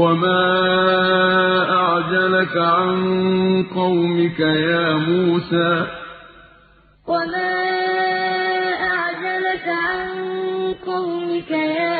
وَمَا أَعْجَلَكَ عَن قَوْمِكَ يَا مُوسَىٰ وَمَا أَعْجَلَكَ عَن قَوْمِكَ يَا مُوسَىٰ